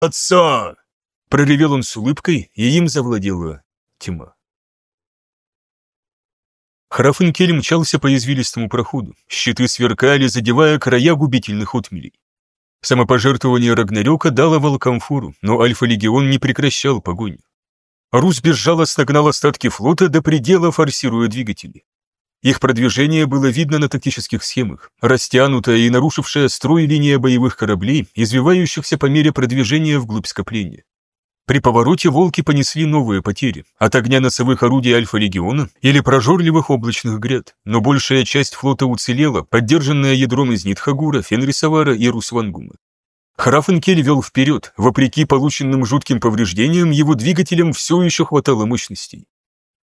отца!» Проревел он с улыбкой, и им завладела тьма. Храфенкель мчался по извилистому проходу, щиты сверкали, задевая края губительных отмелей. Самопожертвование Рагнарёка дало волкам фору, но Альфа-легион не прекращал погоню. Рус безжалостно гнал остатки флота до предела, форсируя двигатели. Их продвижение было видно на тактических схемах, растянутая и нарушившая строй линия боевых кораблей, извивающихся по мере продвижения вглубь скопления. При повороте волки понесли новые потери от огня носовых орудий Альфа-легиона или прожорливых облачных гряд, но большая часть флота уцелела, поддержанная ядром из Нитхагура, Фенрисавара и Русвангума. Храфенкель вел вперед, вопреки полученным жутким повреждениям, его двигателям все еще хватало мощностей.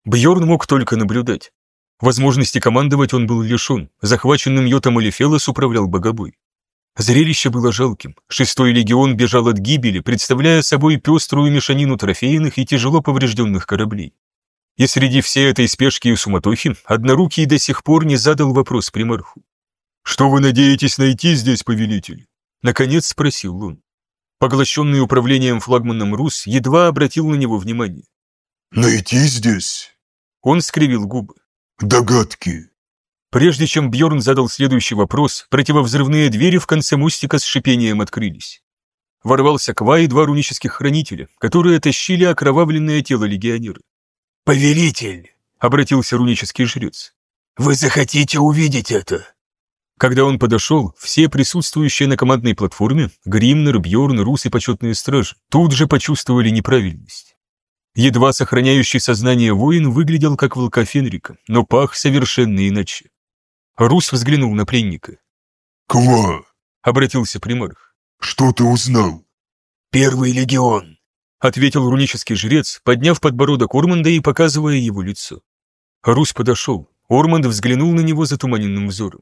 Бьорн мог только наблюдать. Возможности командовать он был лишен, захваченным Йотом Алифелос управлял богобой. Зрелище было жалким. Шестой легион бежал от гибели, представляя собой пеструю мешанину трофейных и тяжело поврежденных кораблей. И среди всей этой спешки и суматохи Однорукий до сих пор не задал вопрос примарху. «Что вы надеетесь найти здесь, повелитель?» Наконец спросил он. Поглощенный управлением флагманом Рус едва обратил на него внимание. «Найти здесь?» Он скривил губы. Догадки. Прежде чем Бьорн задал следующий вопрос, противовзрывные двери в конце мостика с шипением открылись. Ворвался Ква и два рунических хранителя, которые тащили окровавленное тело легионера. «Повелитель!» — обратился рунический жрец. «Вы захотите увидеть это?» Когда он подошел, все присутствующие на командной платформе, Гримнер, Бьорн, Рус и почетные стражи, тут же почувствовали неправильность. Едва сохраняющий сознание воин выглядел как волка Фенрика, но пах совершенно иначе. Рус взглянул на пленника. «Ква!» — обратился примарх. «Что ты узнал?» «Первый легион», — ответил рунический жрец, подняв подбородок Орманда и показывая его лицо. Рус подошел. Орманд взглянул на него затуманенным взором.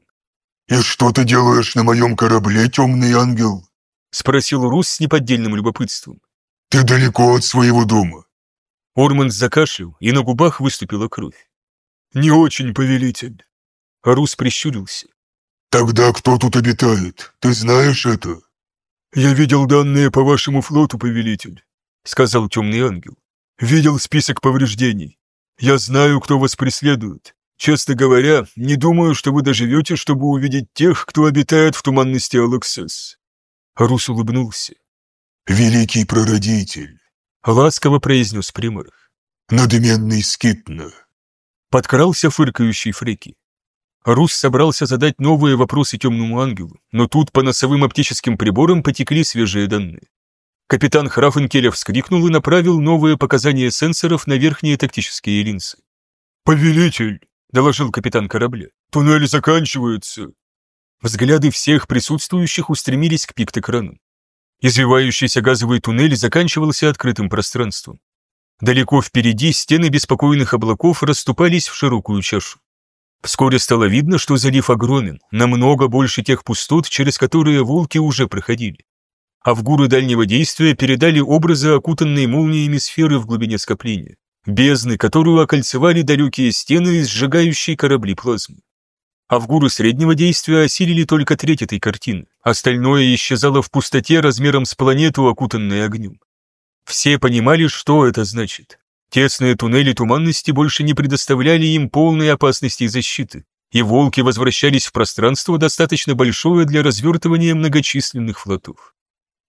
«И что ты делаешь на моем корабле, темный ангел?» — спросил Рус с неподдельным любопытством. «Ты далеко от своего дома. Орманд закашлял, и на губах выступила кровь. «Не очень, повелитель». Рус прищурился. «Тогда кто тут обитает? Ты знаешь это?» «Я видел данные по вашему флоту, повелитель», — сказал темный ангел. «Видел список повреждений. Я знаю, кто вас преследует. Честно говоря, не думаю, что вы доживете, чтобы увидеть тех, кто обитает в туманности Алаксес». Рус улыбнулся. «Великий прародитель, ласково произнес примарх. «Надменный скитна!» Подкрался фыркающий Фреки. Рус собрался задать новые вопросы темному ангелу, но тут по носовым оптическим приборам потекли свежие данные. Капитан Храфенкеля вскрикнул и направил новые показания сенсоров на верхние тактические линзы. «Повелитель!» — доложил капитан корабля. «Туннель заканчивается!» Взгляды всех присутствующих устремились к пикт-экрану. Извивающийся газовый туннель заканчивался открытым пространством. Далеко впереди стены беспокойных облаков расступались в широкую чашу. Вскоре стало видно, что залив огромен, намного больше тех пустот, через которые волки уже проходили. А в гуры дальнего действия передали образы окутанной молниями сферы в глубине скопления, бездны, которую окольцевали далекие стены сжигающие корабли плазмы. А в гуру среднего действия осилили только треть этой картины. Остальное исчезало в пустоте размером с планету, окутанной огнем. Все понимали, что это значит. Тесные туннели туманности больше не предоставляли им полной опасности и защиты, и волки возвращались в пространство, достаточно большое для развертывания многочисленных флотов.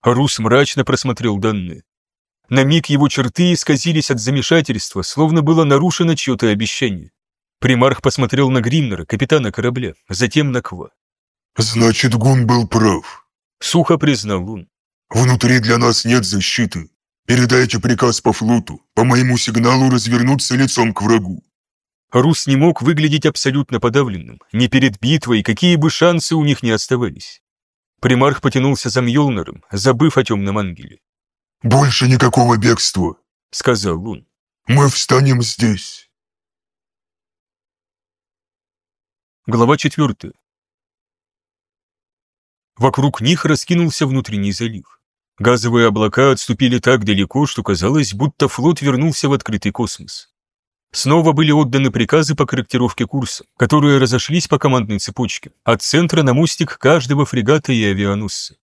Рус мрачно просмотрел данные. На миг его черты исказились от замешательства, словно было нарушено чье-то обещание. Примарх посмотрел на Гримнера, капитана корабля, затем на Ква. «Значит, Гун был прав», — сухо признал он. «Внутри для нас нет защиты. Передайте приказ по флоту, по моему сигналу развернуться лицом к врагу». Рус не мог выглядеть абсолютно подавленным. Ни перед битвой, какие бы шансы у них не оставались. Примарх потянулся за Мьолнером, забыв о темном ангеле. «Больше никакого бегства», — сказал он. «Мы встанем здесь». Глава 4. Вокруг них раскинулся внутренний залив. Газовые облака отступили так далеко, что казалось, будто флот вернулся в открытый космос. Снова были отданы приказы по корректировке курса, которые разошлись по командной цепочке, от центра на мостик каждого фрегата и авианосца.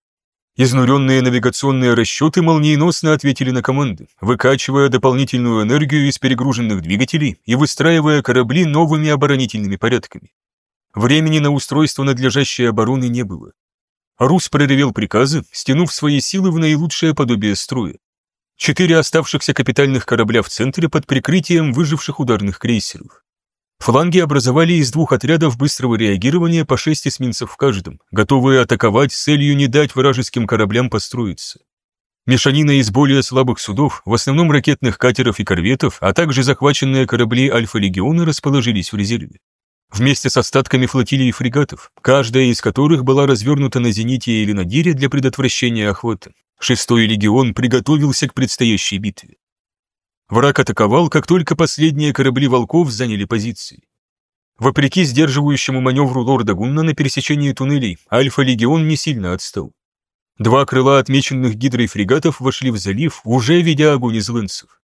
Изнуренные навигационные расчеты молниеносно ответили на команды, выкачивая дополнительную энергию из перегруженных двигателей и выстраивая корабли новыми оборонительными порядками. Времени на устройство надлежащей обороны не было. Рус проревел приказы, стянув свои силы в наилучшее подобие строя. Четыре оставшихся капитальных корабля в центре под прикрытием выживших ударных крейсеров. Фланги образовали из двух отрядов быстрого реагирования по шесть эсминцев в каждом, готовые атаковать с целью не дать вражеским кораблям построиться. Мешанина из более слабых судов, в основном ракетных катеров и корветов, а также захваченные корабли Альфа-легиона расположились в резерве вместе с остатками флотилии фрегатов, каждая из которых была развернута на зените или на дире для предотвращения охвата. Шестой легион приготовился к предстоящей битве. Враг атаковал, как только последние корабли волков заняли позиции. Вопреки сдерживающему маневру лорда Гунна на пересечении туннелей, Альфа-легион не сильно отстал. Два крыла отмеченных гидрой фрегатов вошли в залив, уже ведя огонь из лэнсов.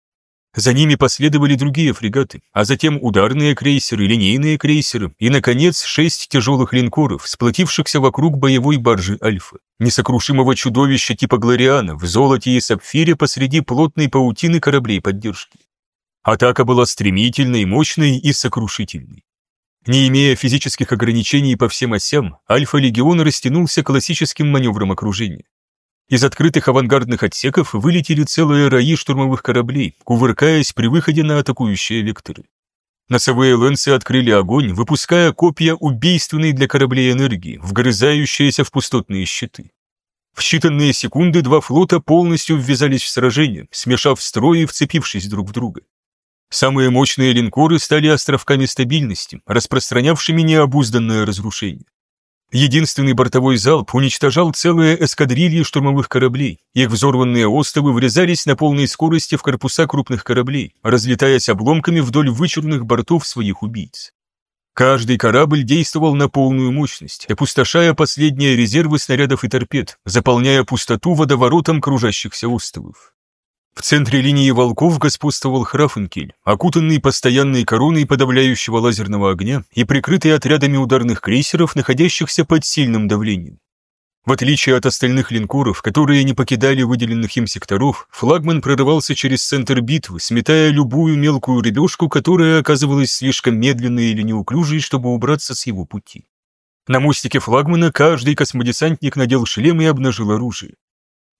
За ними последовали другие фрегаты, а затем ударные крейсеры, линейные крейсеры и, наконец, шесть тяжелых линкоров, сплотившихся вокруг боевой баржи «Альфа», несокрушимого чудовища типа «Глориана» в золоте и сапфире посреди плотной паутины кораблей поддержки. Атака была стремительной, мощной и сокрушительной. Не имея физических ограничений по всем осям, Альфа-легион растянулся классическим маневром окружения. Из открытых авангардных отсеков вылетели целые раи штурмовых кораблей, кувыркаясь при выходе на атакующие векторы. Носовые лэнсы открыли огонь, выпуская копья убийственной для кораблей энергии, вгрызающиеся в пустотные щиты. В считанные секунды два флота полностью ввязались в сражение, смешав строй и вцепившись друг в друга. Самые мощные линкоры стали островками стабильности, распространявшими необузданное разрушение. Единственный бортовой залп уничтожал целые эскадрильи штурмовых кораблей. Их взорванные остовы врезались на полной скорости в корпуса крупных кораблей, разлетаясь обломками вдоль вычурных бортов своих убийц. Каждый корабль действовал на полную мощность, опустошая последние резервы снарядов и торпед, заполняя пустоту водоворотом кружащихся островов. В центре линии волков господствовал Храфенкель, окутанный постоянной короной подавляющего лазерного огня и прикрытый отрядами ударных крейсеров, находящихся под сильным давлением. В отличие от остальных линкоров, которые не покидали выделенных им секторов, флагман прорывался через центр битвы, сметая любую мелкую рыбешку, которая оказывалась слишком медленной или неуклюжей, чтобы убраться с его пути. На мостике флагмана каждый космодесантник надел шлем и обнажил оружие.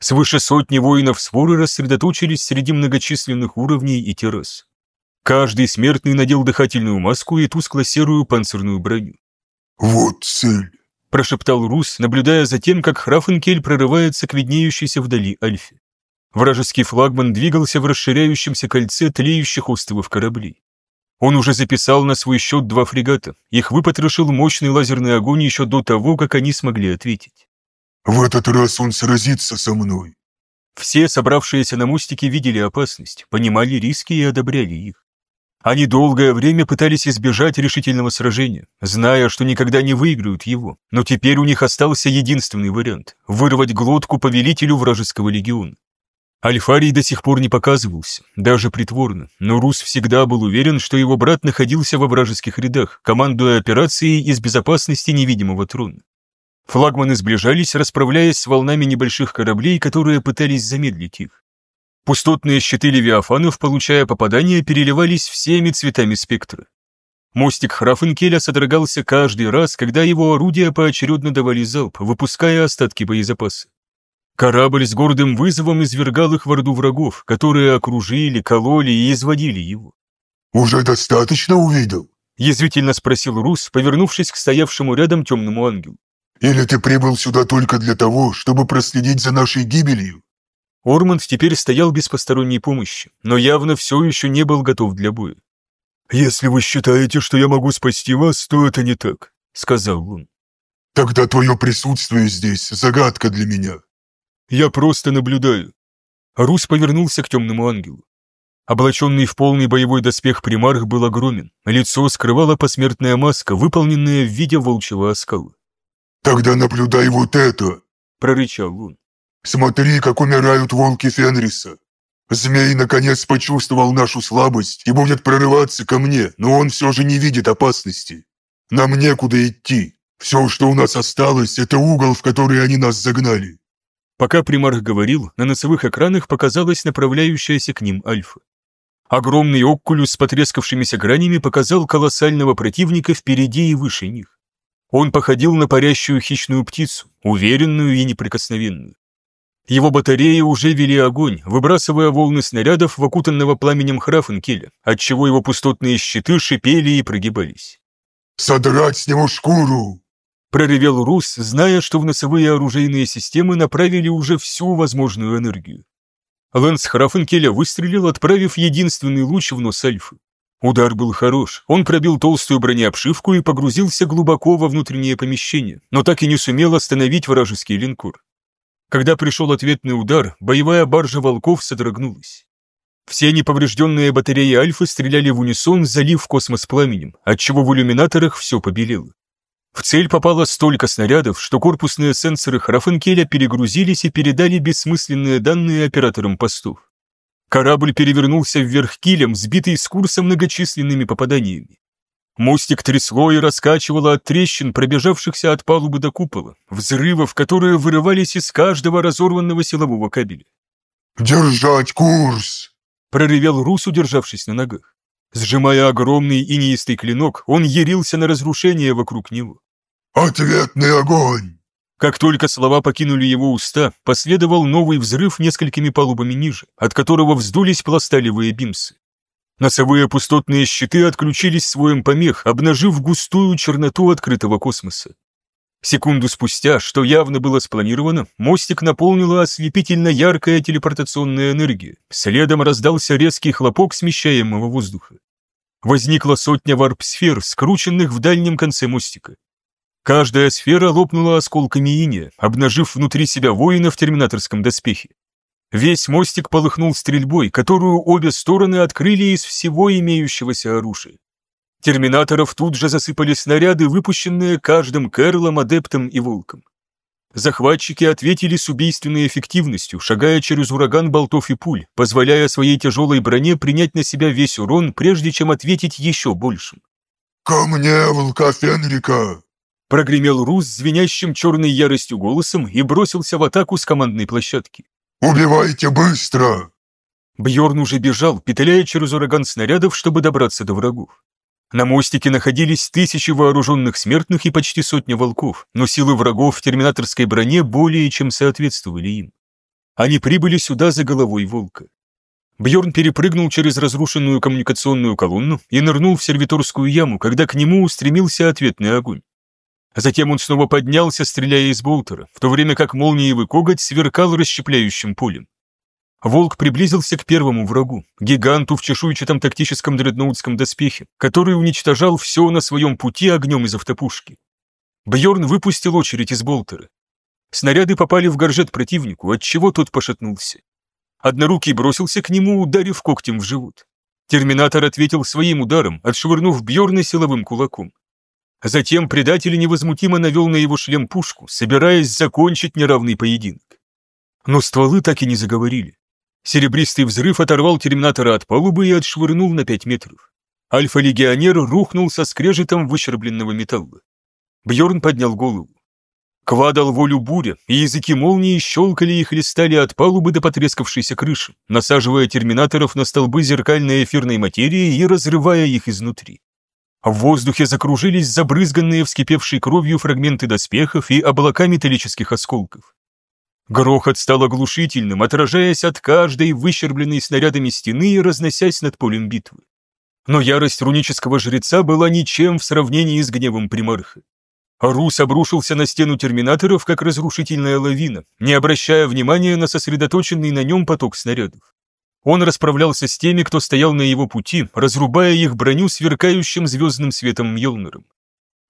Свыше сотни воинов своры рассредоточились среди многочисленных уровней и террас. Каждый смертный надел дыхательную маску и тускло-серую панцирную броню. «Вот цель», – прошептал Рус, наблюдая за тем, как Храфенкель прорывается к виднеющейся вдали Альфе. Вражеский флагман двигался в расширяющемся кольце тлеющих островов кораблей. Он уже записал на свой счет два фрегата, их выпотрошил мощный лазерный огонь еще до того, как они смогли ответить. В этот раз он сразится со мной. Все, собравшиеся на мостике, видели опасность, понимали риски и одобряли их. Они долгое время пытались избежать решительного сражения, зная, что никогда не выиграют его, но теперь у них остался единственный вариант – вырвать глотку повелителю вражеского легиона. Альфарий до сих пор не показывался, даже притворно, но Рус всегда был уверен, что его брат находился во вражеских рядах, командуя операцией из безопасности невидимого трона. Флагманы сближались, расправляясь с волнами небольших кораблей, которые пытались замедлить их. Пустотные щиты левиафанов, получая попадания, переливались всеми цветами спектра. Мостик Храфенкеля содрогался каждый раз, когда его орудия поочередно давали залп, выпуская остатки боезапаса. Корабль с гордым вызовом извергал их в орду врагов, которые окружили, кололи и изводили его. «Уже достаточно увидел?» – язвительно спросил Рус, повернувшись к стоявшему рядом темному ангелу. Или ты прибыл сюда только для того, чтобы проследить за нашей гибелью?» Орманд теперь стоял без посторонней помощи, но явно все еще не был готов для боя. «Если вы считаете, что я могу спасти вас, то это не так», — сказал он. «Тогда твое присутствие здесь — загадка для меня». «Я просто наблюдаю». Рус повернулся к темному ангелу. Облаченный в полный боевой доспех примарх был огромен, лицо скрывала посмертная маска, выполненная в виде волчьего оскала. «Тогда наблюдай вот это!» – прорычал он. «Смотри, как умирают волки Фенриса. Змей наконец почувствовал нашу слабость и будет прорываться ко мне, но он все же не видит опасности. Нам некуда идти. Все, что у нас осталось, это угол, в который они нас загнали». Пока примарх говорил, на носовых экранах показалась направляющаяся к ним Альфа. Огромный оккулюс с потрескавшимися гранями показал колоссального противника впереди и выше них. Он походил на парящую хищную птицу, уверенную и неприкосновенную. Его батареи уже вели огонь, выбрасывая волны снарядов в окутанного пламенем Храфенкеля, отчего его пустотные щиты шипели и прогибались. «Содрать с него шкуру!» Проревел Рус, зная, что в носовые оружейные системы направили уже всю возможную энергию. Лэнс Храфенкеля выстрелил, отправив единственный луч в нос Альфы. Удар был хорош, он пробил толстую бронеобшивку и погрузился глубоко во внутреннее помещение, но так и не сумел остановить вражеский линкор. Когда пришел ответный удар, боевая баржа волков содрогнулась. Все неповрежденные батареи Альфы стреляли в унисон, залив космос пламенем, отчего в иллюминаторах все побелело. В цель попало столько снарядов, что корпусные сенсоры Храфенкеля перегрузились и передали бессмысленные данные операторам постов. Корабль перевернулся вверх килем, сбитый с курса многочисленными попаданиями. Мостик трясло и раскачивало от трещин, пробежавшихся от палубы до купола, взрывов, которые вырывались из каждого разорванного силового кабеля. «Держать курс!» — проревел Рус, удержавшись на ногах. Сжимая огромный инеистый клинок, он ярился на разрушение вокруг него. «Ответный огонь!» Как только слова покинули его уста, последовал новый взрыв несколькими палубами ниже, от которого вздулись пласталевые бимсы. Носовые пустотные щиты отключились своим помех, обнажив густую черноту открытого космоса. Секунду спустя, что явно было спланировано, мостик наполнила ослепительно яркая телепортационная энергия. Следом раздался резкий хлопок смещаемого воздуха. Возникла сотня варп-сфер, скрученных в дальнем конце мостика. Каждая сфера лопнула осколками иния, обнажив внутри себя воина в терминаторском доспехе. Весь мостик полыхнул стрельбой, которую обе стороны открыли из всего имеющегося оружия. Терминаторов тут же засыпали снаряды, выпущенные каждым Кэрлом, Адептом и Волком. Захватчики ответили с убийственной эффективностью, шагая через ураган болтов и пуль, позволяя своей тяжелой броне принять на себя весь урон, прежде чем ответить еще большим. «Ко мне, волка Фенрика!» Прогремел Рус звенящим черной яростью голосом и бросился в атаку с командной площадки. «Убивайте быстро!» Бьорн уже бежал, петляя через ураган снарядов, чтобы добраться до врагов. На мостике находились тысячи вооруженных смертных и почти сотня волков, но силы врагов в терминаторской броне более чем соответствовали им. Они прибыли сюда за головой волка. Бьорн перепрыгнул через разрушенную коммуникационную колонну и нырнул в сервиторскую яму, когда к нему устремился ответный огонь. Затем он снова поднялся, стреляя из болтера, в то время как молниевый коготь сверкал расщепляющим полем. Волк приблизился к первому врагу, гиганту в чешуйчатом тактическом дредноутском доспехе, который уничтожал все на своем пути огнем из автопушки. Бьорн выпустил очередь из болтера. Снаряды попали в горжет противнику, отчего тот пошатнулся. Однорукий бросился к нему, ударив когтем в живот. Терминатор ответил своим ударом, отшвырнув Бьорна силовым кулаком. Затем предатель невозмутимо навел на его шлем пушку, собираясь закончить неравный поединок. Но стволы так и не заговорили. Серебристый взрыв оторвал терминатора от палубы и отшвырнул на пять метров. Альфа-легионер рухнул со скрежетом выщербленного металла. Бьорн поднял голову. Квадал волю буря, и языки молнии щелкали и хлестали от палубы до потрескавшейся крыши, насаживая терминаторов на столбы зеркальной эфирной материи и разрывая их изнутри. В воздухе закружились забрызганные вскипевшей кровью фрагменты доспехов и облака металлических осколков. Грохот стал оглушительным, отражаясь от каждой выщербленной снарядами стены и разносясь над полем битвы. Но ярость рунического жреца была ничем в сравнении с гневом примарха. Рус обрушился на стену терминаторов, как разрушительная лавина, не обращая внимания на сосредоточенный на нем поток снарядов. Он расправлялся с теми, кто стоял на его пути, разрубая их броню сверкающим звездным светом Мьолнером.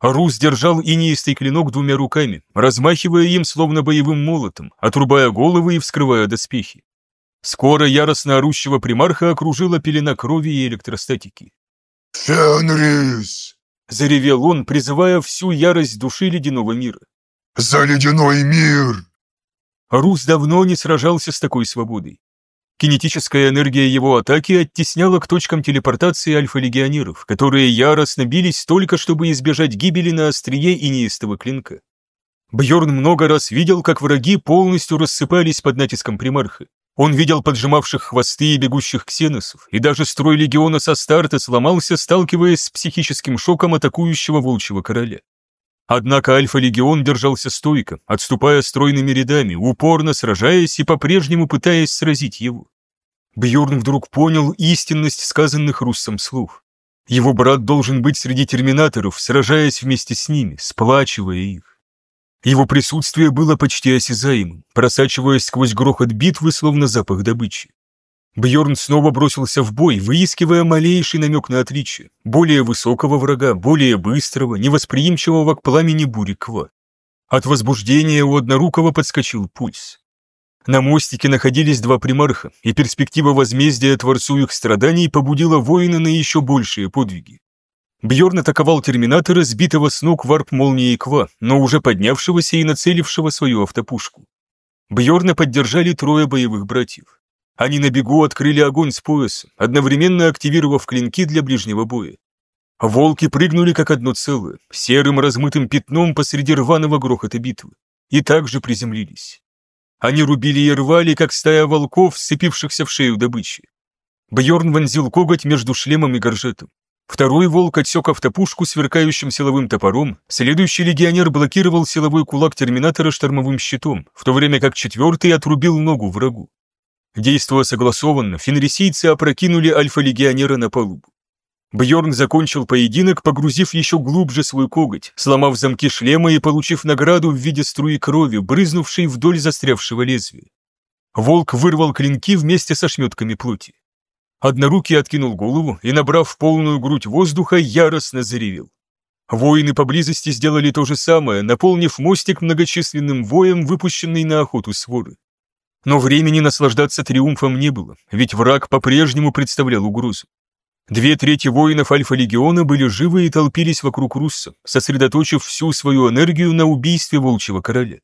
Рус держал инеистый клинок двумя руками, размахивая им словно боевым молотом, отрубая головы и вскрывая доспехи. Скоро яростно орущего примарха окружила пелена крови и электростатики. «Фенрис!» — заревел он, призывая всю ярость души ледяного мира. «За ледяной мир!» Рус давно не сражался с такой свободой. Кинетическая энергия его атаки оттесняла к точкам телепортации альфа-легионеров, которые яростно бились только, чтобы избежать гибели на острие инеистого клинка. Бьорн много раз видел, как враги полностью рассыпались под натиском примарха. Он видел поджимавших хвосты и бегущих ксеносов, и даже строй легиона со старта сломался, сталкиваясь с психическим шоком атакующего волчьего короля. Однако Альфа-легион держался стойко, отступая стройными рядами, упорно сражаясь и по-прежнему пытаясь сразить его. Бьорн вдруг понял истинность сказанных Руссом слов. Его брат должен быть среди терминаторов, сражаясь вместе с ними, сплачивая их. Его присутствие было почти осязаемым, просачиваясь сквозь грохот битвы, словно запах добычи. Бьорн снова бросился в бой, выискивая малейший намек на отличие, более высокого врага, более быстрого, невосприимчивого к пламени бури Ква. От возбуждения у однорукого подскочил пульс. На мостике находились два примарха, и перспектива возмездия Творцу их страданий побудила воина на еще большие подвиги. Бьорн атаковал терминатора, сбитого с ног варп молнии Ква, но уже поднявшегося и нацелившего свою автопушку. Бьорна поддержали трое боевых братьев. Они на бегу открыли огонь с пояса, одновременно активировав клинки для ближнего боя. Волки прыгнули как одно целое, серым размытым пятном посреди рваного грохота битвы, и также приземлились. Они рубили и рвали, как стая волков, сцепившихся в шею добычи. Бьорн вонзил коготь между шлемом и горжетом. Второй волк отсек автопушку сверкающим силовым топором, следующий легионер блокировал силовой кулак терминатора штормовым щитом, в то время как четвертый отрубил ногу врагу. Действуя согласованно, фенрисийцы опрокинули альфа-легионера на палубу. Бьорн закончил поединок, погрузив еще глубже свой коготь, сломав замки шлема и получив награду в виде струи крови, брызнувшей вдоль застрявшего лезвия. Волк вырвал клинки вместе со шметками плоти. Однорукий откинул голову и, набрав полную грудь воздуха, яростно заревел. Воины поблизости сделали то же самое, наполнив мостик многочисленным воем, выпущенный на охоту своры. Но времени наслаждаться триумфом не было, ведь враг по-прежнему представлял угрозу. Две трети воинов Альфа-легиона были живы и толпились вокруг Русса, сосредоточив всю свою энергию на убийстве волчьего короля.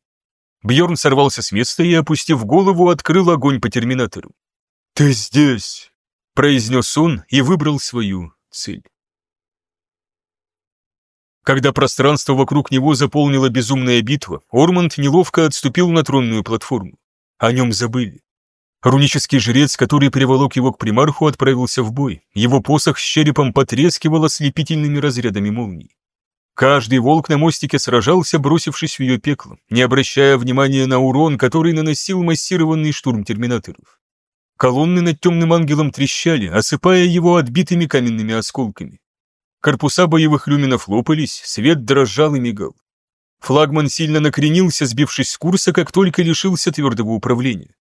Бьорн сорвался с места и, опустив голову, открыл огонь по терминатору. «Ты здесь!» – произнес он и выбрал свою цель. Когда пространство вокруг него заполнила безумная битва, Орманд неловко отступил на тронную платформу. О нем забыли. Рунический жрец, который приволок его к примарху, отправился в бой. Его посох с черепом потрескивал ослепительными разрядами молний. Каждый волк на мостике сражался, бросившись в ее пекло, не обращая внимания на урон, который наносил массированный штурм терминаторов. Колонны над темным ангелом трещали, осыпая его отбитыми каменными осколками. Корпуса боевых люминов лопались, свет дрожал и мигал. Флагман сильно накренился, сбившись с курса, как только лишился твердого управления.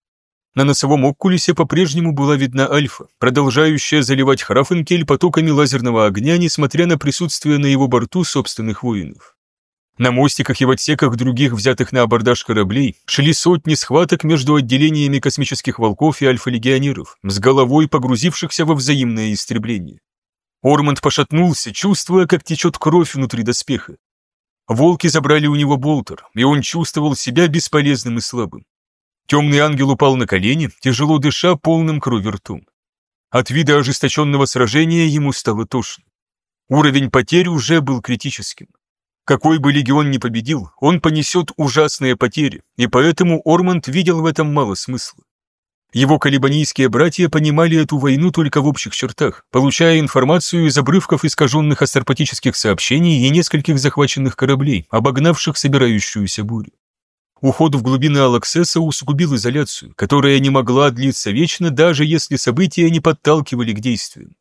На носовом окулисе по-прежнему была видна альфа, продолжающая заливать Храфенкель потоками лазерного огня, несмотря на присутствие на его борту собственных воинов. На мостиках и в отсеках других взятых на абордаж кораблей шли сотни схваток между отделениями космических волков и альфа-легионеров, с головой погрузившихся во взаимное истребление. Орманд пошатнулся, чувствуя, как течет кровь внутри доспеха. Волки забрали у него болтер, и он чувствовал себя бесполезным и слабым. Темный ангел упал на колени, тяжело дыша полным крови ртом. От вида ожесточенного сражения ему стало тошно. Уровень потерь уже был критическим. Какой бы легион ни победил, он понесет ужасные потери, и поэтому Орманд видел в этом мало смысла. Его калибанийские братья понимали эту войну только в общих чертах, получая информацию из обрывков искаженных астропатических сообщений и нескольких захваченных кораблей, обогнавших собирающуюся бурю. Уход в глубины Алаксеса усугубил изоляцию, которая не могла длиться вечно, даже если события не подталкивали к действиям.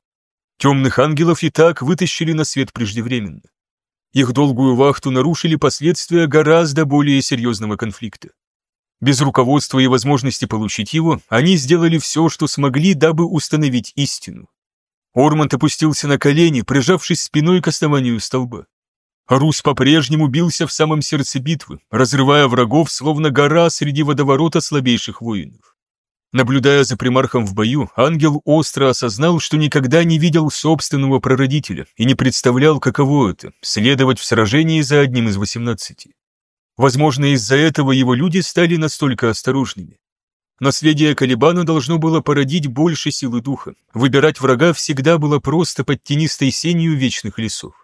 Темных ангелов и так вытащили на свет преждевременно. Их долгую вахту нарушили последствия гораздо более серьезного конфликта. Без руководства и возможности получить его, они сделали все, что смогли, дабы установить истину. Орманд опустился на колени, прижавшись спиной к основанию столба. Рус по-прежнему бился в самом сердце битвы, разрывая врагов, словно гора среди водоворота слабейших воинов. Наблюдая за примархом в бою, ангел остро осознал, что никогда не видел собственного прародителя и не представлял, каково это – следовать в сражении за одним из восемнадцати. Возможно, из-за этого его люди стали настолько осторожными. Наследие Калибана должно было породить больше силы духа. Выбирать врага всегда было просто под тенистой сенью вечных лесов.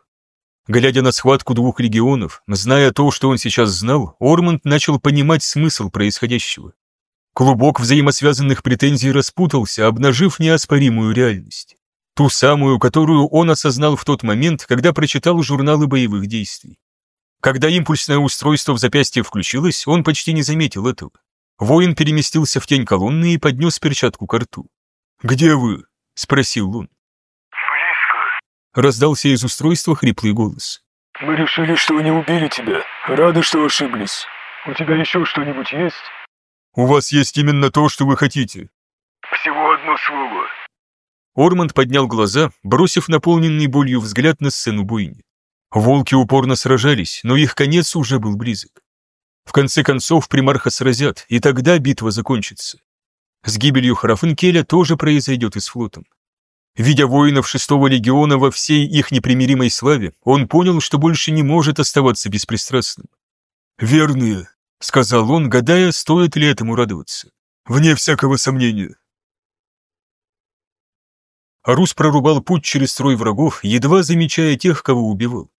Глядя на схватку двух легионов, зная то, что он сейчас знал, Ормонд начал понимать смысл происходящего. Клубок взаимосвязанных претензий распутался, обнажив неоспоримую реальность. Ту самую, которую он осознал в тот момент, когда прочитал журналы боевых действий. Когда импульсное устройство в запястье включилось, он почти не заметил этого. Воин переместился в тень колонны и поднес перчатку к рту. «Где вы?» — спросил он. «Близко». Раздался из устройства хриплый голос. «Мы решили, что не убили тебя. Рады, что ошиблись. У тебя еще что-нибудь есть?» «У вас есть именно то, что вы хотите». «Всего одно слово. Орманд поднял глаза, бросив наполненный болью взгляд на сцену бойни. Волки упорно сражались, но их конец уже был близок. В конце концов примарха сразят, и тогда битва закончится. С гибелью Харафенкеля тоже произойдет и с флотом. Видя воинов шестого легиона во всей их непримиримой славе, он понял, что больше не может оставаться беспристрастным. «Верные», — сказал он, гадая, стоит ли этому радоваться. «Вне всякого сомнения, Рус прорубал путь через строй врагов, едва замечая тех, кого убивал.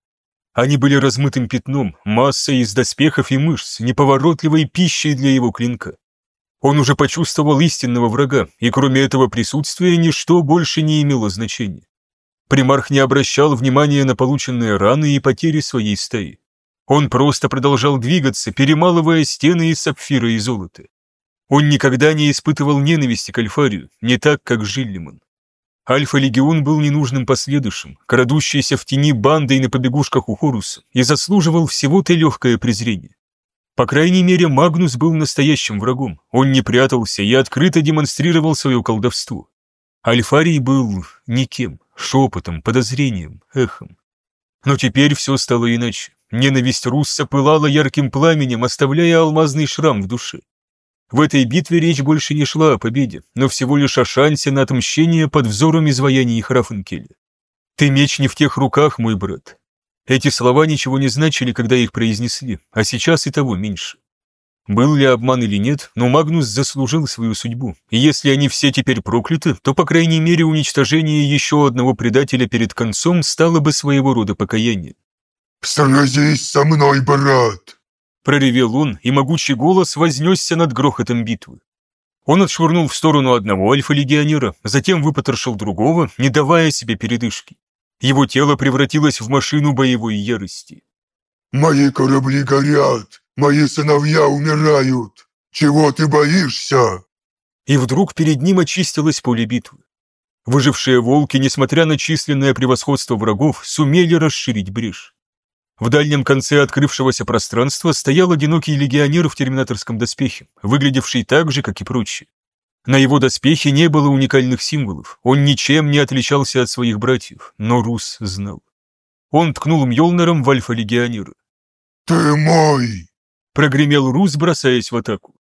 Они были размытым пятном, массой из доспехов и мышц, неповоротливой пищей для его клинка. Он уже почувствовал истинного врага, и кроме этого присутствия ничто больше не имело значения. Примарх не обращал внимания на полученные раны и потери своей стаи. Он просто продолжал двигаться, перемалывая стены из сапфира и золота. Он никогда не испытывал ненависти к Альфарию, не так, как Жиллиман. Альфа-легион был ненужным последующим, крадущийся в тени бандой на побегушках у Хоруса, и заслуживал всего-то легкое презрение. По крайней мере, Магнус был настоящим врагом, он не прятался и открыто демонстрировал свое колдовство. Альфарий был никем, шепотом, подозрением, эхом. Но теперь все стало иначе. Ненависть Русса пылала ярким пламенем, оставляя алмазный шрам в душе. В этой битве речь больше не шла о победе, но всего лишь о шансе на отмщение под взором изваяний Храфенкеля. «Ты меч не в тех руках, мой брат». Эти слова ничего не значили, когда их произнесли, а сейчас и того меньше. Был ли обман или нет, но Магнус заслужил свою судьбу, и если они все теперь прокляты, то, по крайней мере, уничтожение еще одного предателя перед концом стало бы своего рода покаянием. «Сразись со мной, брат!» Проревел он, и могучий голос вознесся над грохотом битвы. Он отшвырнул в сторону одного альфа-легионера, затем выпотрошил другого, не давая себе передышки. Его тело превратилось в машину боевой ярости. «Мои корабли горят! Мои сыновья умирают! Чего ты боишься?» И вдруг перед ним очистилось поле битвы. Выжившие волки, несмотря на численное превосходство врагов, сумели расширить брешь. В дальнем конце открывшегося пространства стоял одинокий легионер в терминаторском доспехе, выглядевший так же, как и прочие. На его доспехе не было уникальных символов, он ничем не отличался от своих братьев, но Рус знал. Он ткнул Мьолнером в альфа-легионера. «Ты мой!» — прогремел Рус, бросаясь в атаку.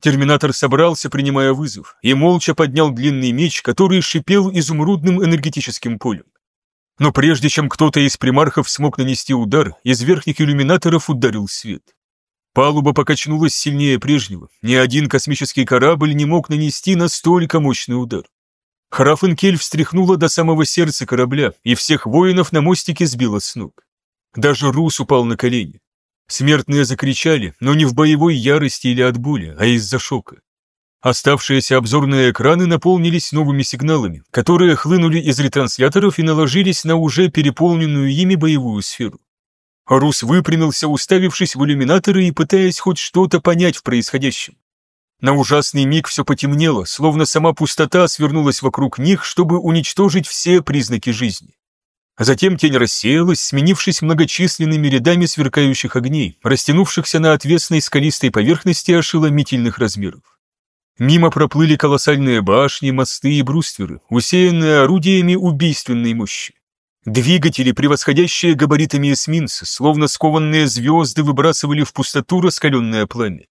Терминатор собрался, принимая вызов, и молча поднял длинный меч, который шипел изумрудным энергетическим полем. Но прежде чем кто-то из примархов смог нанести удар, из верхних иллюминаторов ударил свет. Палуба покачнулась сильнее прежнего, ни один космический корабль не мог нанести настолько мощный удар. Храфенкель встряхнула до самого сердца корабля, и всех воинов на мостике сбила с ног. Даже Рус упал на колени. Смертные закричали, но не в боевой ярости или от боли, а из-за шока. Оставшиеся обзорные экраны наполнились новыми сигналами, которые хлынули из ретрансляторов и наложились на уже переполненную ими боевую сферу. Рус выпрямился, уставившись в иллюминаторы и пытаясь хоть что-то понять в происходящем. На ужасный миг все потемнело, словно сама пустота свернулась вокруг них, чтобы уничтожить все признаки жизни. Затем тень рассеялась, сменившись многочисленными рядами сверкающих огней, растянувшихся на отвесной скалистой поверхности ошеломительных размеров. Мимо проплыли колоссальные башни, мосты и брустверы, усеянные орудиями убийственной мощи. Двигатели, превосходящие габаритами эсминца, словно скованные звезды, выбрасывали в пустоту раскаленное пламя.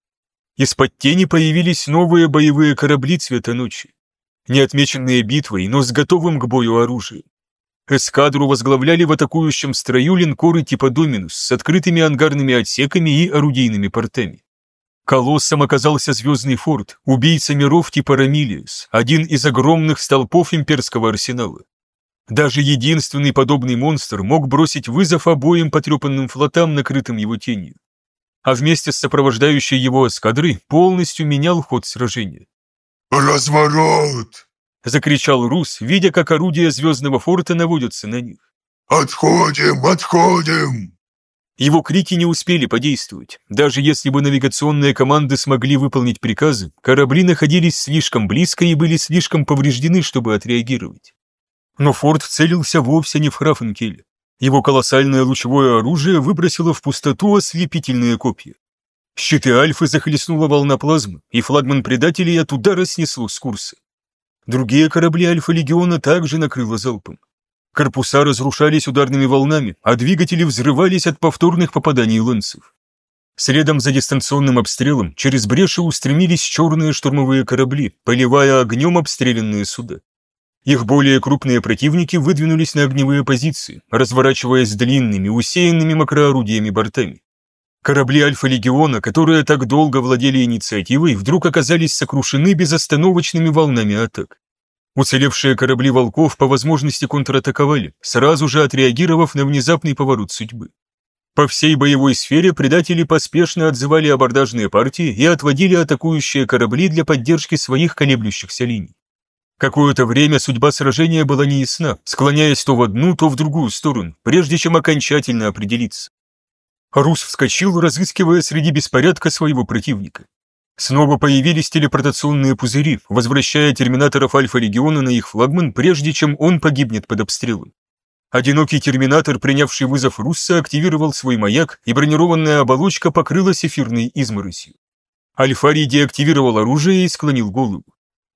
Из-под тени появились новые боевые корабли цвета ночи, не отмеченные битвой, но с готовым к бою оружием. Эскадру возглавляли в атакующем строю линкоры типа «Доминус» с открытыми ангарными отсеками и орудийными портами. Колоссом оказался Звездный форт, убийца миров типа Рамилиус, один из огромных столпов имперского арсенала. Даже единственный подобный монстр мог бросить вызов обоим потрепанным флотам, накрытым его тенью. А вместе с сопровождающей его эскадрой полностью менял ход сражения. «Разворот!» — закричал Рус, видя, как орудия Звездного форта наводятся на них. «Отходим, отходим!» Его крики не успели подействовать. Даже если бы навигационные команды смогли выполнить приказы, корабли находились слишком близко и были слишком повреждены, чтобы отреагировать. Но форт целился вовсе не в Храфенкеле. Его колоссальное лучевое оружие выбросило в пустоту ослепительные копья. Щиты Альфы захлестнула волна плазмы, и флагман предателей от удара снесло с курса. Другие корабли Альфа-легиона также накрыло залпом. Корпуса разрушались ударными волнами, а двигатели взрывались от повторных попаданий лэнсов. Следом за дистанционным обстрелом через бреши устремились черные штурмовые корабли, поливая огнем обстрелянные суда. Их более крупные противники выдвинулись на огневые позиции, разворачиваясь длинными, усеянными макроорудиями бортами. Корабли Альфа-легиона, которые так долго владели инициативой, вдруг оказались сокрушены безостановочными волнами атак. Уцелевшие корабли волков по возможности контратаковали, сразу же отреагировав на внезапный поворот судьбы. По всей боевой сфере предатели поспешно отзывали абордажные партии и отводили атакующие корабли для поддержки своих колеблющихся линий. Какое-то время судьба сражения была неясна, склоняясь то в одну, то в другую сторону, прежде чем окончательно определиться. Рус вскочил, разыскивая среди беспорядка своего противника. Снова появились телепортационные пузыри, возвращая терминаторов Альфа-региона на их флагман, прежде чем он погибнет под обстрелом. Одинокий терминатор, принявший вызов Русса, активировал свой маяк, и бронированная оболочка покрылась эфирной изморосью. Альфарий деактивировал оружие и склонил голову.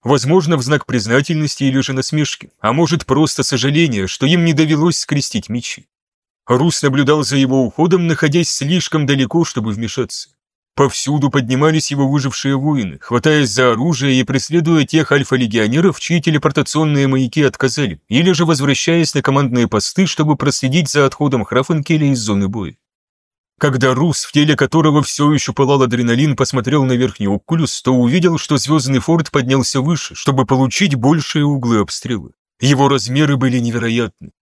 Возможно, в знак признательности или же насмешки, а может просто сожаления, что им не довелось скрестить мечи. Рус наблюдал за его уходом, находясь слишком далеко, чтобы вмешаться. Повсюду поднимались его выжившие воины, хватаясь за оружие и преследуя тех альфа-легионеров, чьи телепортационные маяки отказали, или же возвращаясь на командные посты, чтобы проследить за отходом Храфенкеля из зоны боя. Когда Рус, в теле которого все еще пылал адреналин, посмотрел на верхний окулюс, то увидел, что звездный форт поднялся выше, чтобы получить большие углы обстрела. Его размеры были невероятны.